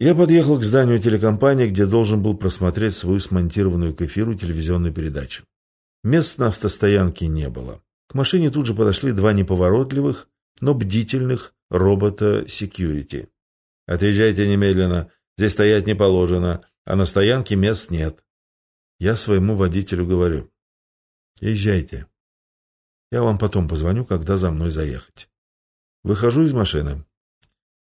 Я подъехал к зданию телекомпании, где должен был просмотреть свою смонтированную к эфиру телевизионную передачу. Мест на автостоянке не было. К машине тут же подошли два неповоротливых, но бдительных робота-секьюрити. «Отъезжайте немедленно. Здесь стоять не положено, а на стоянке мест нет». Я своему водителю говорю. «Езжайте. Я вам потом позвоню, когда за мной заехать». Выхожу из машины.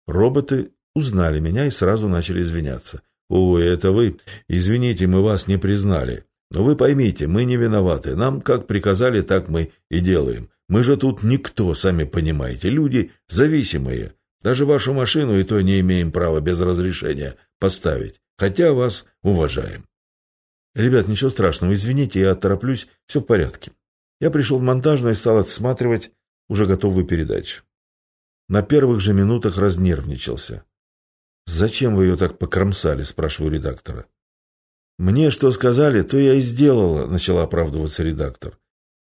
Роботы узнали меня и сразу начали извиняться. «Ой, это вы? Извините, мы вас не признали. Но вы поймите, мы не виноваты. Нам как приказали, так мы и делаем. Мы же тут никто, сами понимаете. Люди зависимые. Даже вашу машину и то не имеем права без разрешения поставить. Хотя вас уважаем». «Ребят, ничего страшного, извините, я тороплюсь, все в порядке». Я пришел в монтажную и стал отсматривать уже готовую передачу. На первых же минутах разнервничался. «Зачем вы ее так покромсали?» – спрашиваю редактора. «Мне что сказали, то я и сделала», – начала оправдываться редактор.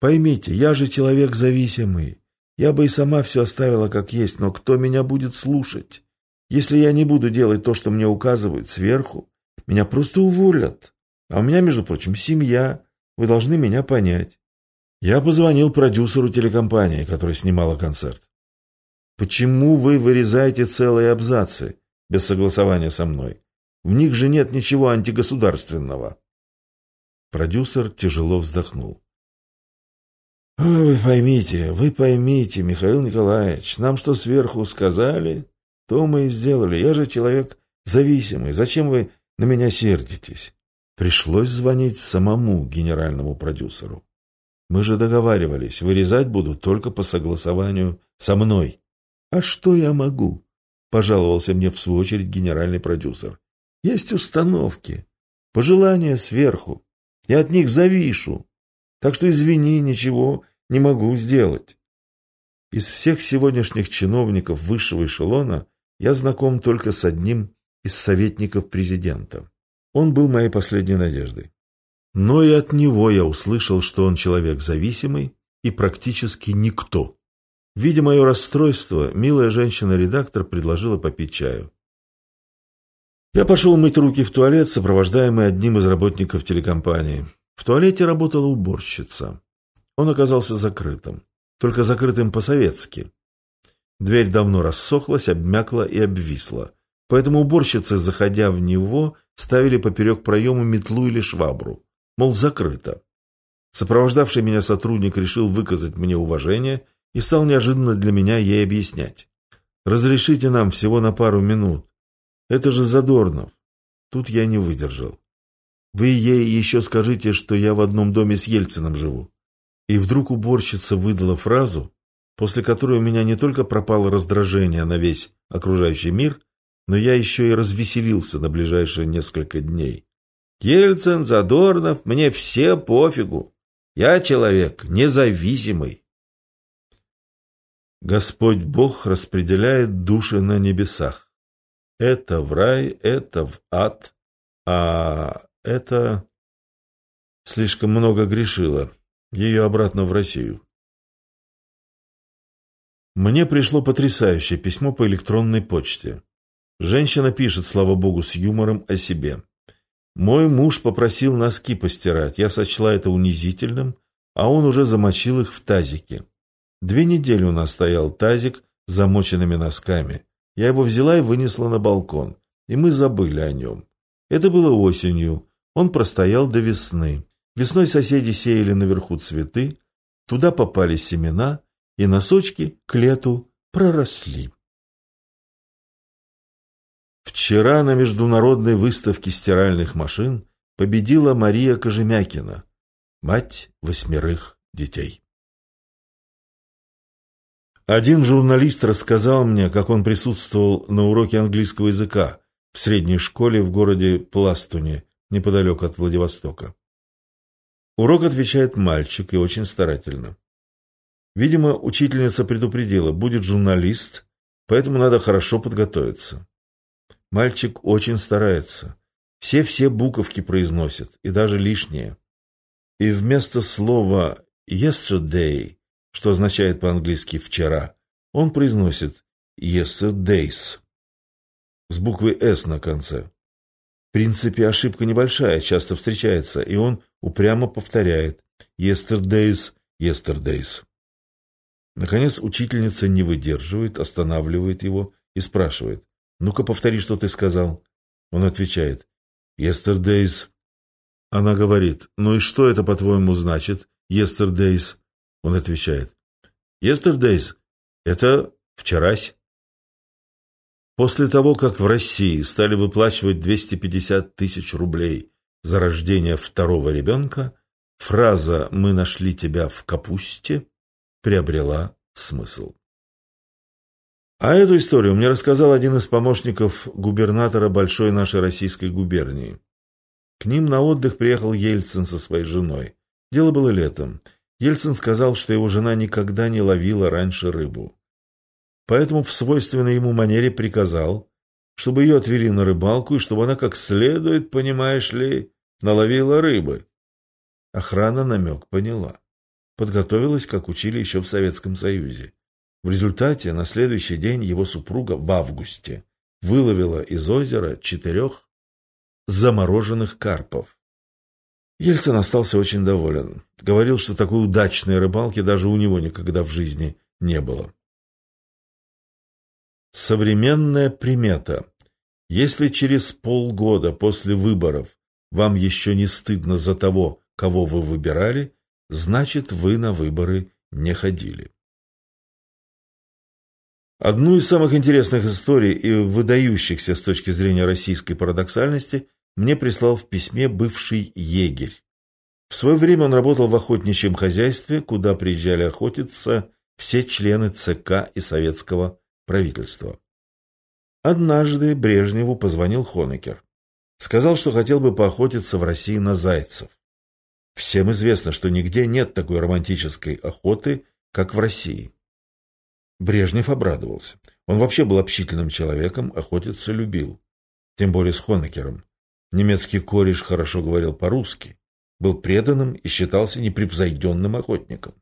«Поймите, я же человек зависимый. Я бы и сама все оставила как есть, но кто меня будет слушать? Если я не буду делать то, что мне указывают сверху, меня просто уволят. А у меня, между прочим, семья. Вы должны меня понять». Я позвонил продюсеру телекомпании, которая снимала концерт. «Почему вы вырезаете целые абзацы?» Без согласования со мной. В них же нет ничего антигосударственного. Продюсер тяжело вздохнул. «Вы поймите, вы поймите, Михаил Николаевич, нам что сверху сказали, то мы и сделали. Я же человек зависимый. Зачем вы на меня сердитесь?» Пришлось звонить самому генеральному продюсеру. Мы же договаривались, вырезать буду только по согласованию со мной. А что я могу? Пожаловался мне в свою очередь генеральный продюсер. Есть установки, пожелания сверху. Я от них завишу. Так что извини, ничего не могу сделать. Из всех сегодняшних чиновников высшего эшелона я знаком только с одним из советников президента. Он был моей последней надеждой. Но и от него я услышал, что он человек зависимый и практически никто. Видя мое расстройство, милая женщина-редактор предложила попить чаю. Я пошел мыть руки в туалет, сопровождаемый одним из работников телекомпании. В туалете работала уборщица. Он оказался закрытым. Только закрытым по-советски. Дверь давно рассохлась, обмякла и обвисла. Поэтому уборщицы, заходя в него, ставили поперек проема метлу или швабру. Мол, закрыто. Сопровождавший меня сотрудник решил выказать мне уважение и стал неожиданно для меня ей объяснять. «Разрешите нам всего на пару минут. Это же Задорнов». Тут я не выдержал. «Вы ей еще скажите, что я в одном доме с Ельцином живу». И вдруг уборщица выдала фразу, после которой у меня не только пропало раздражение на весь окружающий мир, но я еще и развеселился на ближайшие несколько дней. «Ельцин, Задорнов, мне все пофигу. Я человек независимый». Господь Бог распределяет души на небесах. Это в рай, это в ад, а это слишком много грешило. Ее обратно в Россию. Мне пришло потрясающее письмо по электронной почте. Женщина пишет, слава богу, с юмором о себе. Мой муж попросил носки постирать. Я сочла это унизительным, а он уже замочил их в тазике. Две недели у нас стоял тазик с замоченными носками. Я его взяла и вынесла на балкон, и мы забыли о нем. Это было осенью, он простоял до весны. Весной соседи сеяли наверху цветы, туда попали семена, и носочки к лету проросли. Вчера на международной выставке стиральных машин победила Мария Кожемякина, мать восьмерых детей. Один журналист рассказал мне, как он присутствовал на уроке английского языка в средней школе в городе Пластуне, неподалеку от Владивостока. Урок отвечает мальчик и очень старательно. Видимо, учительница предупредила, будет журналист, поэтому надо хорошо подготовиться. Мальчик очень старается. Все-все буковки произносит, и даже лишние. И вместо слова «yesterday» что означает по-английски «вчера», он произносит «yesterdays». с буквой «С» на конце. В принципе, ошибка небольшая, часто встречается, и он упрямо повторяет «Yesterdays, yesterdays». Наконец, учительница не выдерживает, останавливает его и спрашивает «Ну-ка, повтори, что ты сказал». Он отвечает «Yesterdays». Она говорит «Ну и что это, по-твоему, значит, yesterdays?» Он отвечает «Yesterdays – это вчерась». После того, как в России стали выплачивать 250 тысяч рублей за рождение второго ребенка, фраза «мы нашли тебя в капусте» приобрела смысл. А эту историю мне рассказал один из помощников губернатора большой нашей российской губернии. К ним на отдых приехал Ельцин со своей женой. Дело было летом. Ельцин сказал, что его жена никогда не ловила раньше рыбу. Поэтому в свойственной ему манере приказал, чтобы ее отвели на рыбалку и чтобы она как следует, понимаешь ли, наловила рыбы. Охрана намек поняла. Подготовилась, как учили еще в Советском Союзе. В результате на следующий день его супруга в августе выловила из озера четырех замороженных карпов. Ельцин остался очень доволен. Говорил, что такой удачной рыбалки даже у него никогда в жизни не было. Современная примета. Если через полгода после выборов вам еще не стыдно за того, кого вы выбирали, значит, вы на выборы не ходили. Одну из самых интересных историй и выдающихся с точки зрения российской парадоксальности мне прислал в письме бывший егерь. В свое время он работал в охотничьем хозяйстве, куда приезжали охотиться все члены ЦК и советского правительства. Однажды Брежневу позвонил Хонекер. Сказал, что хотел бы поохотиться в России на зайцев. Всем известно, что нигде нет такой романтической охоты, как в России. Брежнев обрадовался. Он вообще был общительным человеком, охотиться любил. Тем более с Хонекером. Немецкий кореш хорошо говорил по-русски, был преданным и считался непревзойденным охотником.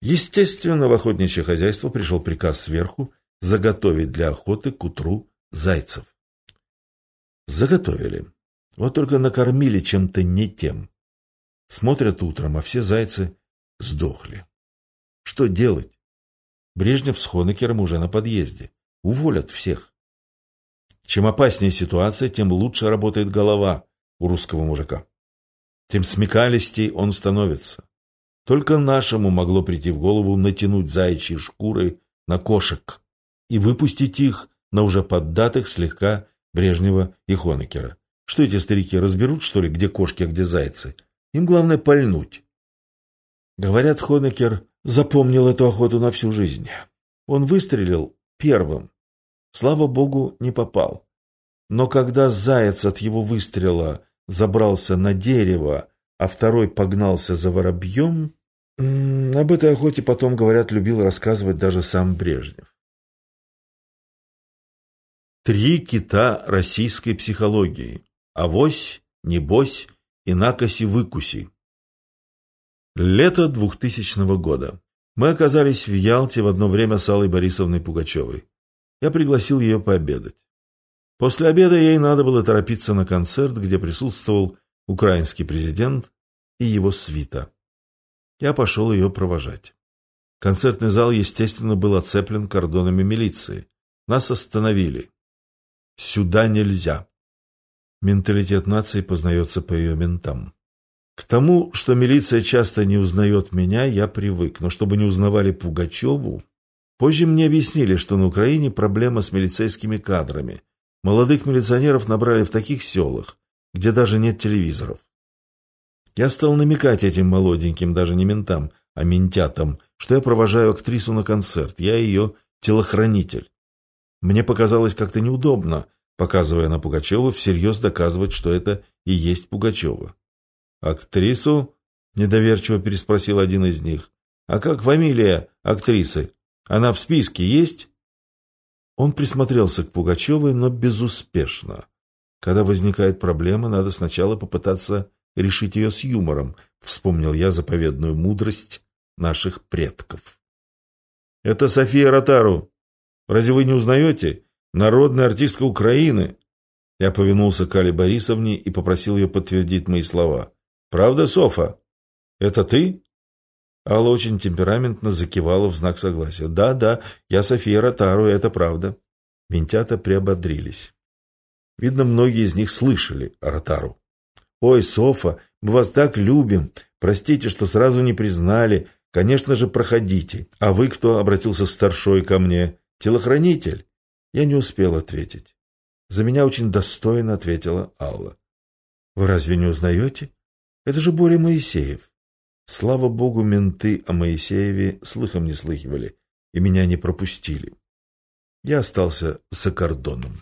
Естественно, в охотничье хозяйство пришел приказ сверху заготовить для охоты к утру зайцев. Заготовили. Вот только накормили чем-то не тем. Смотрят утром, а все зайцы сдохли. Что делать? Брежнев с Хонекером уже на подъезде. Уволят всех. Чем опаснее ситуация, тем лучше работает голова у русского мужика. Тем смекалистей он становится. Только нашему могло прийти в голову натянуть заячьи шкуры на кошек и выпустить их на уже поддатых слегка Брежнева и Хонекера. Что эти старики разберут, что ли, где кошки, а где зайцы? Им главное пальнуть. Говорят, Хонекер запомнил эту охоту на всю жизнь. Он выстрелил первым. Слава богу, не попал. Но когда заяц от его выстрела забрался на дерево, а второй погнался за воробьем, об этой охоте потом, говорят, любил рассказывать даже сам Брежнев. Три кита российской психологии. Авось, небось и накоси-выкуси. Лето 2000 года. Мы оказались в Ялте в одно время с Аллой Борисовной Пугачевой. Я пригласил ее пообедать. После обеда ей надо было торопиться на концерт, где присутствовал украинский президент и его свита. Я пошел ее провожать. Концертный зал, естественно, был оцеплен кордонами милиции. Нас остановили. Сюда нельзя. Менталитет нации познается по ее ментам. К тому, что милиция часто не узнает меня, я привык, но чтобы не узнавали Пугачеву... Позже мне объяснили, что на Украине проблема с милицейскими кадрами. Молодых милиционеров набрали в таких селах, где даже нет телевизоров. Я стал намекать этим молоденьким, даже не ментам, а ментятам, что я провожаю актрису на концерт, я ее телохранитель. Мне показалось как-то неудобно, показывая на Пугачева, всерьез доказывать, что это и есть Пугачева. «Актрису?» – недоверчиво переспросил один из них. «А как фамилия актрисы? Она в списке есть?» Он присмотрелся к Пугачевой, но безуспешно. Когда возникает проблема, надо сначала попытаться решить ее с юмором, вспомнил я заповедную мудрость наших предков. «Это София Ротару. Разве вы не узнаете? народная артистка Украины. Я повинулся к Али Борисовне и попросил ее подтвердить мои слова. «Правда, Софа? Это ты?» Алла очень темпераментно закивала в знак согласия. «Да, да, я София Ротару, это правда». Винтята приободрились. Видно, многие из них слышали о Ротару. «Ой, Софа, мы вас так любим. Простите, что сразу не признали. Конечно же, проходите. А вы кто?» — обратился старшой ко мне. «Телохранитель». Я не успел ответить. За меня очень достойно ответила Алла. «Вы разве не узнаете? Это же Боря Моисеев». Слава богу, менты о Моисееве слыхом не слыхивали и меня не пропустили. Я остался за кордоном.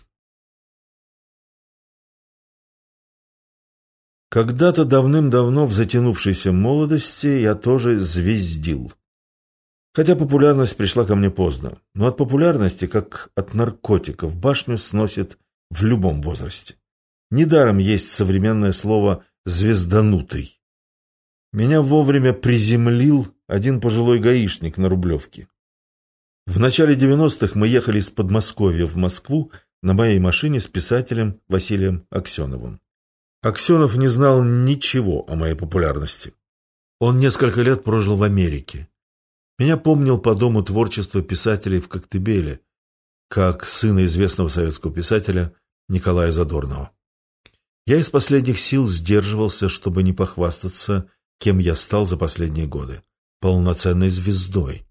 Когда-то давным-давно в затянувшейся молодости я тоже звездил. Хотя популярность пришла ко мне поздно, но от популярности, как от наркотиков, башню сносит в любом возрасте. Недаром есть современное слово «звезданутый». Меня вовремя приземлил один пожилой гаишник на Рублевке. В начале 90-х мы ехали из Подмосковья в Москву на моей машине с писателем Василием Аксеновым. Аксенов не знал ничего о моей популярности. Он несколько лет прожил в Америке. Меня помнил по дому творчества писателей в Коктебеле, как сына известного советского писателя Николая Задорнова. Я из последних сил сдерживался, чтобы не похвастаться кем я стал за последние годы. Полноценной звездой.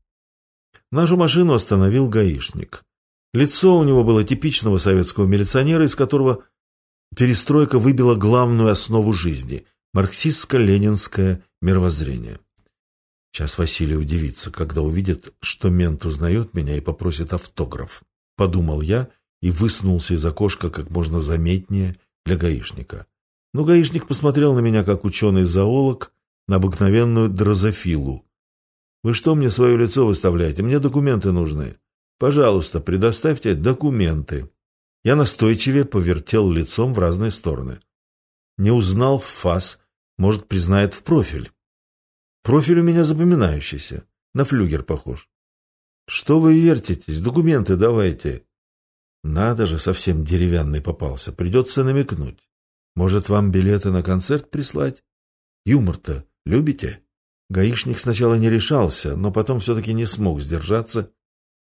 Нашу машину остановил гаишник. Лицо у него было типичного советского милиционера, из которого перестройка выбила главную основу жизни – марксистско-ленинское мировоззрение. Сейчас Василий удивится, когда увидит, что мент узнает меня и попросит автограф. Подумал я и высунулся из окошка как можно заметнее для гаишника. Но гаишник посмотрел на меня как ученый-зоолог на обыкновенную дрозофилу. «Вы что мне свое лицо выставляете? Мне документы нужны. Пожалуйста, предоставьте документы». Я настойчивее повертел лицом в разные стороны. Не узнал в фас, может, признает в профиль. Профиль у меня запоминающийся, на флюгер похож. Что вы вертитесь? Документы давайте. Надо же, совсем деревянный попался. Придется намекнуть. Может, вам билеты на концерт прислать? Юмор-то Любите?» Гаишник сначала не решался, но потом все-таки не смог сдержаться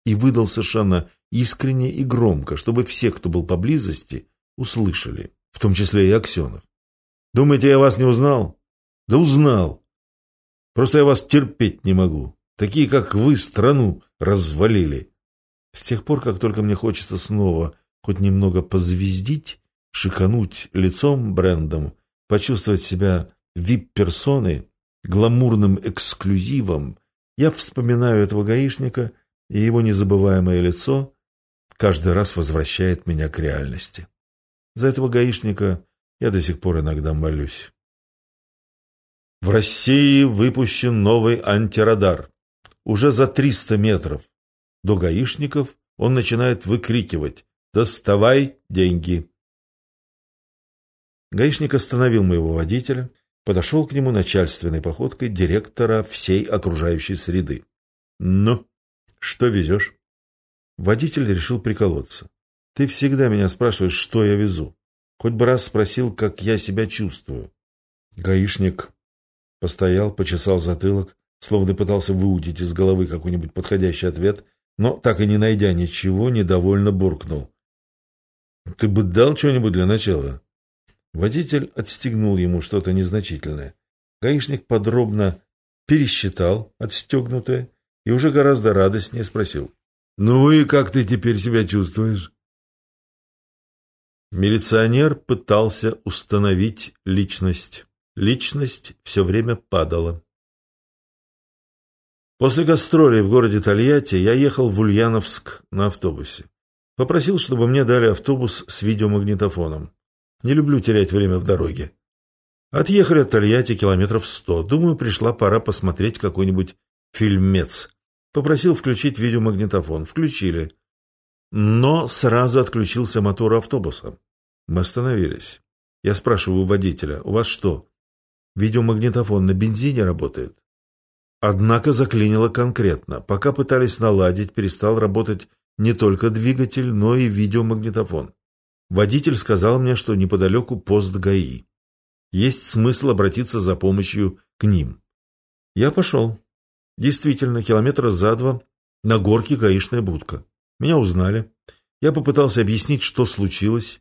и выдал совершенно искренне и громко, чтобы все, кто был поблизости, услышали, в том числе и Аксенов. «Думаете, я вас не узнал?» «Да узнал. Просто я вас терпеть не могу. Такие, как вы, страну развалили». С тех пор, как только мне хочется снова хоть немного позвездить, шикануть лицом брендом, почувствовать себя вип-персоны, гламурным эксклюзивом, я вспоминаю этого гаишника, и его незабываемое лицо каждый раз возвращает меня к реальности. За этого гаишника я до сих пор иногда молюсь. В России выпущен новый антирадар. Уже за 300 метров до гаишников он начинает выкрикивать «Доставай деньги!». Гаишник остановил моего водителя, подошел к нему начальственной походкой директора всей окружающей среды. «Ну, что везешь?» Водитель решил приколоться. «Ты всегда меня спрашиваешь, что я везу. Хоть бы раз спросил, как я себя чувствую». Гаишник постоял, почесал затылок, словно пытался выудить из головы какой-нибудь подходящий ответ, но, так и не найдя ничего, недовольно буркнул. «Ты бы дал что-нибудь для начала?» Водитель отстегнул ему что-то незначительное. Гаишник подробно пересчитал отстегнутое и уже гораздо радостнее спросил. «Ну и как ты теперь себя чувствуешь?» Милиционер пытался установить личность. Личность все время падала. После гастролей в городе Тольятти я ехал в Ульяновск на автобусе. Попросил, чтобы мне дали автобус с видеомагнитофоном. Не люблю терять время в дороге. Отъехали от Тольятти километров сто. Думаю, пришла пора посмотреть какой-нибудь фильмец. Попросил включить видеомагнитофон. Включили. Но сразу отключился мотор автобуса. Мы остановились. Я спрашиваю у водителя, у вас что, видеомагнитофон на бензине работает? Однако заклинило конкретно. Пока пытались наладить, перестал работать не только двигатель, но и видеомагнитофон. Водитель сказал мне, что неподалеку пост ГАИ. Есть смысл обратиться за помощью к ним. Я пошел. Действительно, километра за два на горке гаишная будка. Меня узнали. Я попытался объяснить, что случилось.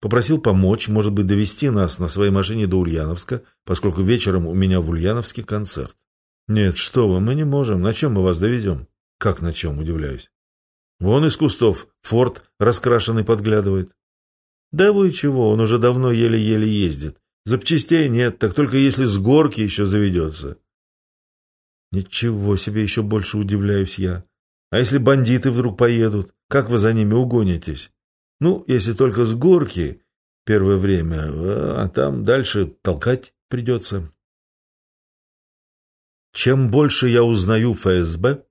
Попросил помочь, может быть, довести нас на своей машине до Ульяновска, поскольку вечером у меня в Ульяновске концерт. Нет, что вы, мы не можем. На чем мы вас довезем? Как на чем, удивляюсь. Вон из кустов форт раскрашенный подглядывает. Да вы чего, он уже давно еле-еле ездит. Запчастей нет, так только если с горки еще заведется. Ничего себе, еще больше удивляюсь я. А если бандиты вдруг поедут, как вы за ними угонитесь? Ну, если только с горки первое время, а там дальше толкать придется. Чем больше я узнаю ФСБ,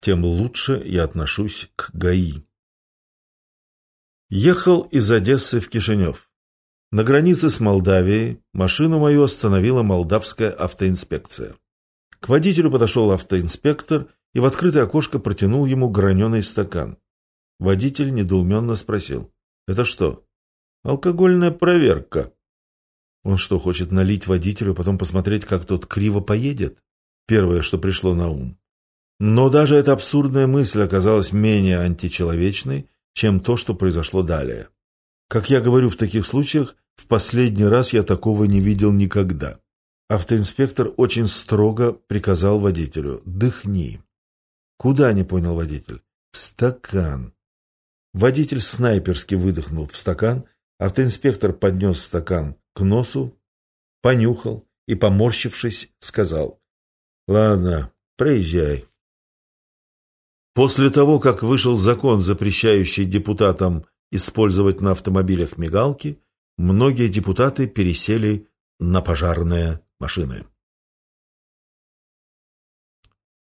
тем лучше я отношусь к ГАИ. Ехал из Одессы в Кишинев. На границе с Молдавией машину мою остановила молдавская автоинспекция. К водителю подошел автоинспектор и в открытое окошко протянул ему граненый стакан. Водитель недоуменно спросил. «Это что?» «Алкогольная проверка». Он что, хочет налить водителю, а потом посмотреть, как тот криво поедет? Первое, что пришло на ум. Но даже эта абсурдная мысль оказалась менее античеловечной, чем то, что произошло далее. Как я говорю в таких случаях, в последний раз я такого не видел никогда. Автоинспектор очень строго приказал водителю «Дыхни». «Куда?» – не понял водитель. «В стакан». Водитель снайперски выдохнул в стакан, автоинспектор поднес стакан к носу, понюхал и, поморщившись, сказал «Ладно, проезжай». После того, как вышел закон, запрещающий депутатам использовать на автомобилях мигалки, многие депутаты пересели на пожарные машины.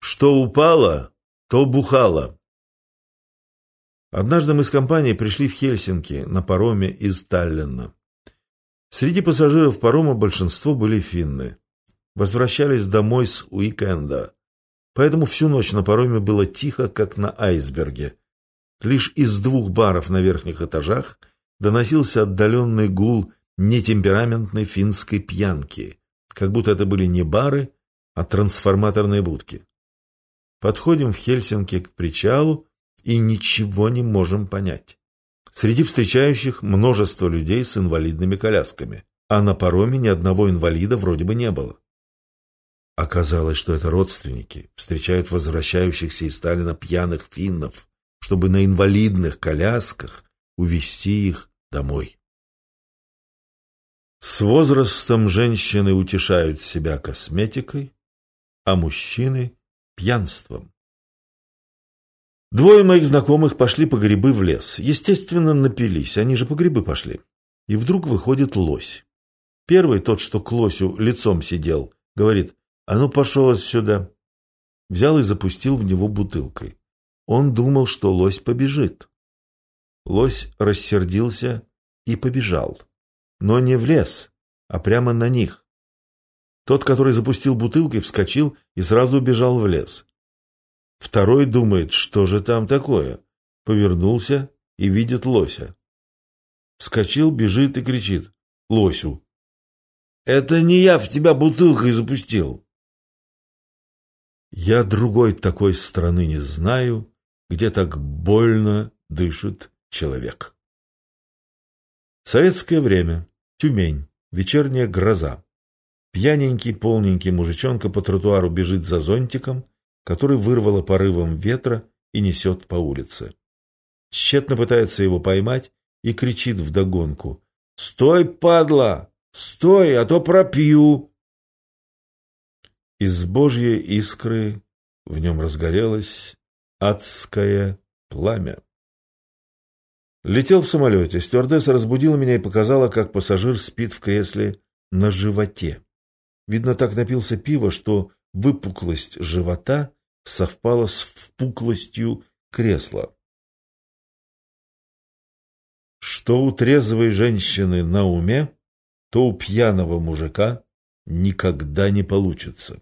Что упало, то бухало. Однажды мы с компанией пришли в Хельсинки на пароме из Таллина. Среди пассажиров парома большинство были финны. Возвращались домой с уикенда. Поэтому всю ночь на пароме было тихо, как на айсберге. Лишь из двух баров на верхних этажах доносился отдаленный гул нетемпераментной финской пьянки, как будто это были не бары, а трансформаторные будки. Подходим в Хельсинки к причалу и ничего не можем понять. Среди встречающих множество людей с инвалидными колясками, а на пароме ни одного инвалида вроде бы не было. Оказалось, что это родственники встречают возвращающихся из Сталина пьяных финнов, чтобы на инвалидных колясках увезти их домой. С возрастом женщины утешают себя косметикой, а мужчины – пьянством. Двое моих знакомых пошли по грибы в лес. Естественно, напились, они же по грибы пошли. И вдруг выходит лось. Первый, тот, что к лосю лицом сидел, говорит, а ну пошел отсюда. Взял и запустил в него бутылкой. Он думал, что лось побежит. Лось рассердился и побежал но не в лес, а прямо на них. Тот, который запустил бутылкой, вскочил и сразу убежал в лес. Второй думает, что же там такое. Повернулся и видит лося. Вскочил, бежит и кричит лосю. «Это не я в тебя бутылкой запустил!» Я другой такой страны не знаю, где так больно дышит человек. Советское время. Тюмень. Вечерняя гроза. Пьяненький, полненький мужичонка по тротуару бежит за зонтиком, который вырвало порывом ветра и несет по улице. Тщетно пытается его поймать и кричит вдогонку. «Стой, падла! Стой, а то пропью!» Из божьей искры в нем разгорелось адское пламя. Летел в самолете. Стюардесса разбудила меня и показала, как пассажир спит в кресле на животе. Видно, так напился пива, что выпуклость живота совпала с впуклостью кресла. Что у трезвой женщины на уме, то у пьяного мужика никогда не получится.